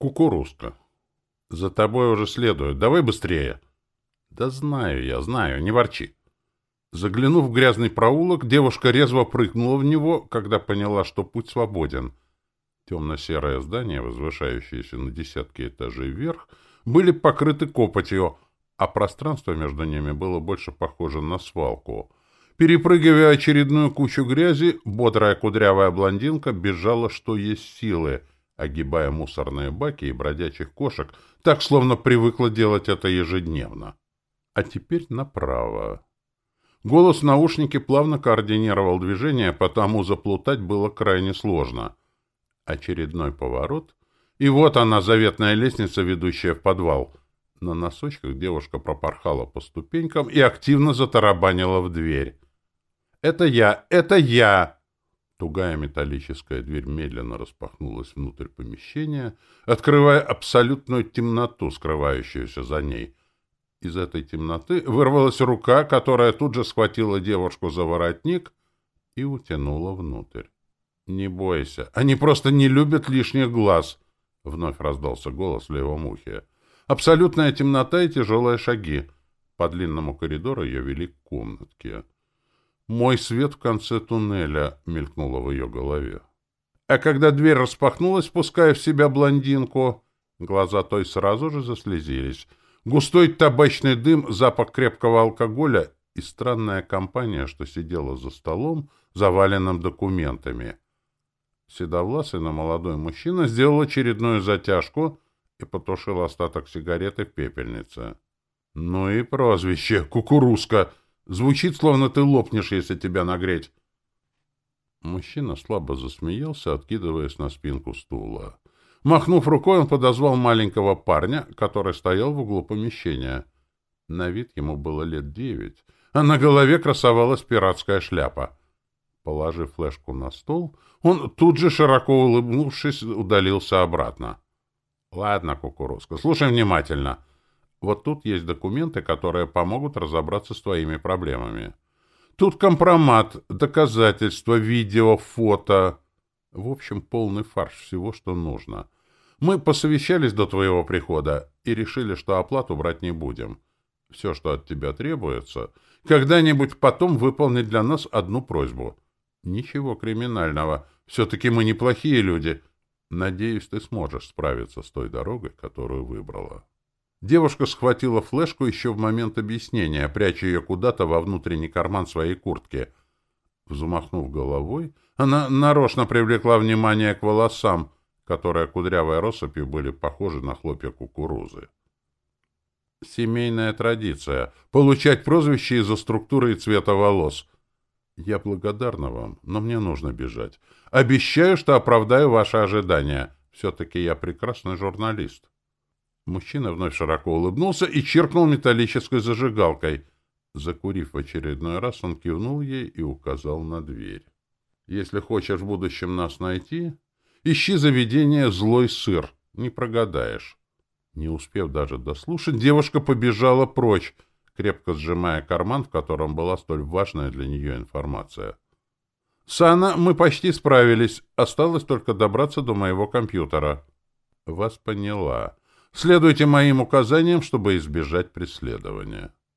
Кукурузка. За тобой уже следует. Давай быстрее. Да знаю я, знаю, не ворчи. Заглянув в грязный проулок, девушка резво прыгнула в него, когда поняла, что путь свободен. Темно-серое здание, возвышающееся на десятки этажей вверх, были покрыты копотью, а пространство между ними было больше похоже на свалку. Перепрыгивая очередную кучу грязи, бодрая кудрявая блондинка бежала, что есть силы, огибая мусорные баки и бродячих кошек, так, словно привыкла делать это ежедневно. А теперь направо. Голос в наушнике плавно координировал движение, потому заплутать было крайне сложно. Очередной поворот, и вот она, заветная лестница, ведущая в подвал. На носочках девушка пропорхала по ступенькам и активно затарабанила в дверь. «Это я! Это я!» Тугая металлическая дверь медленно распахнулась внутрь помещения, открывая абсолютную темноту, скрывающуюся за ней. Из этой темноты вырвалась рука, которая тут же схватила девушку за воротник и утянула внутрь. «Не бойся, они просто не любят лишних глаз», — вновь раздался голос в левом ухе. Абсолютная темнота и тяжелые шаги. По длинному коридору ее вели к комнатке. «Мой свет в конце туннеля», — мелькнуло в ее голове. А когда дверь распахнулась, пуская в себя блондинку, глаза той сразу же заслезились. Густой табачный дым, запах крепкого алкоголя и странная компания, что сидела за столом, заваленным документами. Седовласый, но молодой мужчина сделал очередную затяжку и потушил остаток сигареты в пепельнице. «Ну и прозвище, кукурузка!» Звучит, словно ты лопнешь, если тебя нагреть. Мужчина слабо засмеялся, откидываясь на спинку стула. Махнув рукой, он подозвал маленького парня, который стоял в углу помещения. На вид ему было лет девять, а на голове красовалась пиратская шляпа. Положив флешку на стол, он тут же, широко улыбнувшись, удалился обратно. — Ладно, кукурузка, слушай внимательно. Вот тут есть документы, которые помогут разобраться с твоими проблемами. Тут компромат, доказательства, видео, фото. В общем, полный фарш всего, что нужно. Мы посовещались до твоего прихода и решили, что оплату брать не будем. Все, что от тебя требуется, когда-нибудь потом выполнить для нас одну просьбу. Ничего криминального. Все-таки мы неплохие люди. Надеюсь, ты сможешь справиться с той дорогой, которую выбрала. Девушка схватила флешку еще в момент объяснения, пряча ее куда-то во внутренний карман своей куртки. Взмахнув головой, она нарочно привлекла внимание к волосам, которые кудрявой россыпью были похожи на хлопья кукурузы. Семейная традиция — получать прозвище из-за структуры и цвета волос. Я благодарна вам, но мне нужно бежать. Обещаю, что оправдаю ваши ожидания. Все-таки я прекрасный журналист. Мужчина вновь широко улыбнулся и чиркнул металлической зажигалкой. Закурив в очередной раз, он кивнул ей и указал на дверь. «Если хочешь в будущем нас найти, ищи заведение «Злой сыр». Не прогадаешь». Не успев даже дослушать, девушка побежала прочь, крепко сжимая карман, в котором была столь важная для нее информация. «Сана, мы почти справились. Осталось только добраться до моего компьютера». «Вас поняла. Следуйте моим указаниям, чтобы избежать преследования.